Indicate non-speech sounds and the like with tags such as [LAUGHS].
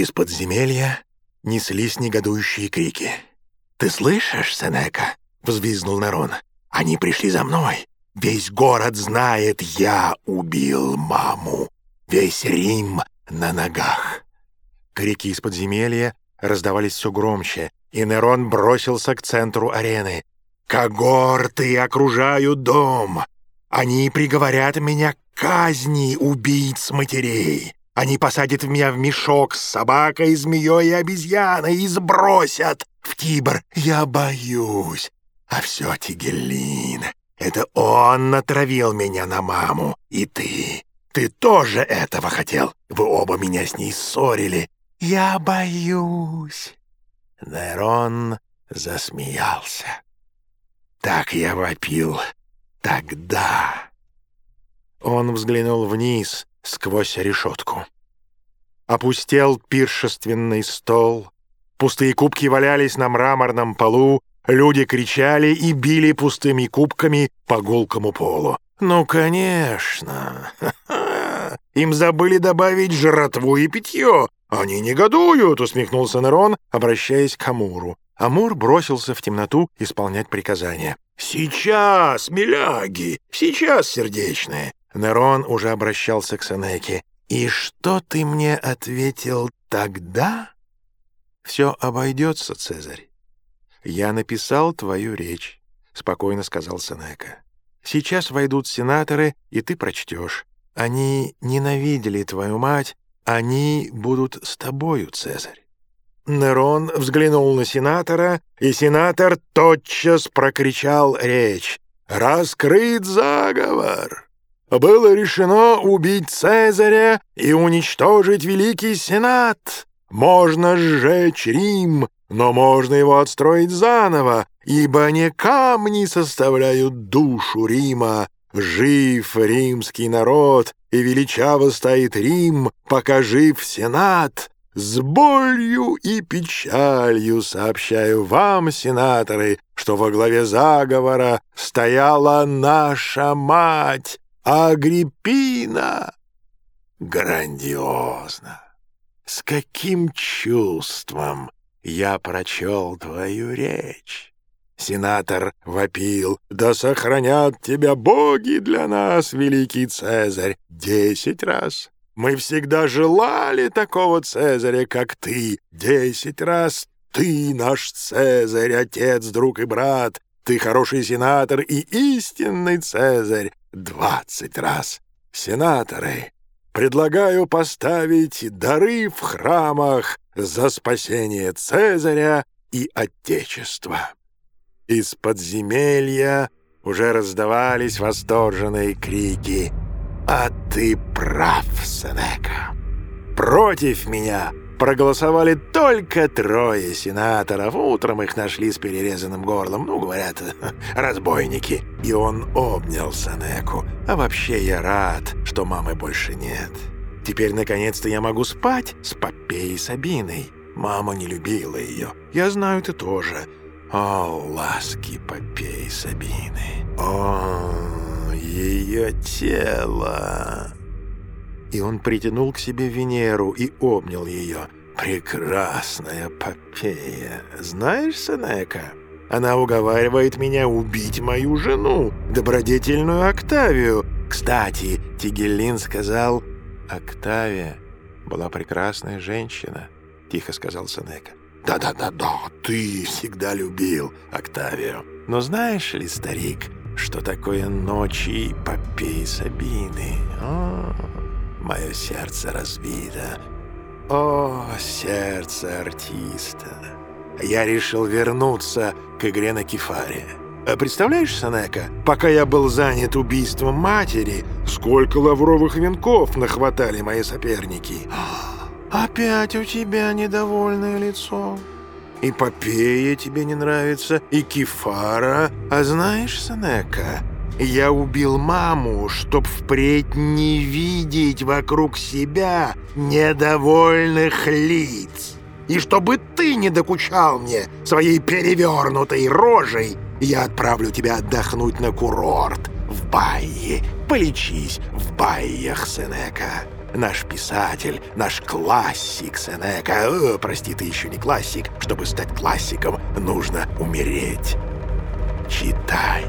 Из подземелья неслись негодующие крики. «Ты слышишь, Сенека?» — взвизгнул Нерон. «Они пришли за мной. Весь город знает, я убил маму. Весь Рим на ногах». Крики из подземелья раздавались все громче, и Нерон бросился к центру арены. «Когорты окружают дом. Они приговорят меня к казни убийц матерей. Они посадят меня в мешок с собакой, змеей и обезьяной и сбросят в Тибр. Я боюсь. А все Тигелин. Это он натравил меня на маму. И ты. Ты тоже этого хотел. Вы оба меня с ней ссорили. Я боюсь. Нерон засмеялся. Так я вопил тогда. Он взглянул вниз сквозь решетку. Опустел пиршественный стол, пустые кубки валялись на мраморном полу, люди кричали и били пустыми кубками по гулкому полу. «Ну, конечно! [LAUGHS] Им забыли добавить жратву и питье! Они негодуют!» — усмехнулся Нерон, обращаясь к Амуру. Амур бросился в темноту исполнять приказания. «Сейчас, миляги! Сейчас, сердечные!» Нерон уже обращался к Сенеке. «И что ты мне ответил тогда?» «Все обойдется, Цезарь. Я написал твою речь», — спокойно сказал Сенека. «Сейчас войдут сенаторы, и ты прочтешь. Они ненавидели твою мать, они будут с тобою, Цезарь». Нерон взглянул на сенатора, и сенатор тотчас прокричал речь. «Раскрыт заговор!» Было решено убить Цезаря и уничтожить Великий Сенат. Можно сжечь Рим, но можно его отстроить заново, ибо не камни составляют душу Рима. Жив римский народ, и величаво стоит Рим, пока жив Сенат. С болью и печалью сообщаю вам, сенаторы, что во главе заговора стояла наша мать, Агриппина! Грандиозно! С каким чувством я прочел твою речь? Сенатор вопил, «Да сохранят тебя боги для нас, великий Цезарь, десять раз!» Мы всегда желали такого Цезаря, как ты. Десять раз ты наш Цезарь, отец, друг и брат. Ты хороший сенатор и истинный Цезарь двадцать раз. Сенаторы, предлагаю поставить дары в храмах за спасение Цезаря и Отечества». Из подземелья уже раздавались восторженные крики. «А ты прав, Сенека! Против меня проголосовали только трое сенаторов. Утром их нашли с перерезанным горлом. Ну, говорят, [LAUGHS] разбойники. И он обнял Санеку. А вообще я рад, что мамы больше нет. Теперь, наконец-то, я могу спать с Попеей Сабиной. Мама не любила ее. Я знаю, ты тоже. О, ласки Попеи Сабины. О, ее тело. И он притянул к себе Венеру и обнял ее. «Прекрасная Попея! Знаешь, Сенека, она уговаривает меня убить мою жену, добродетельную Октавию. Кстати, Тигеллин сказал, Октавия была прекрасная женщина», — тихо сказал Сенека. «Да-да-да-да, ты всегда любил Октавию. Но знаешь ли, старик, что такое ночи Попеи Сабины? О, мое сердце разбито. О, сердце артиста! Я решил вернуться к игре на кефаре. А представляешь, Санека, пока я был занят убийством матери, сколько лавровых венков нахватали мои соперники. Опять у тебя недовольное лицо. И Попея тебе не нравится, и Кефара. А знаешь, Санека, я убил маму, чтоб впредь не видеть вокруг себя недовольных лиц. И чтобы ты не докучал мне своей перевернутой рожей, я отправлю тебя отдохнуть на курорт в Байе. Полечись в Байях, Сенека. наш писатель, наш классик Сенека. О, прости, ты еще не классик. Чтобы стать классиком, нужно умереть. Читай.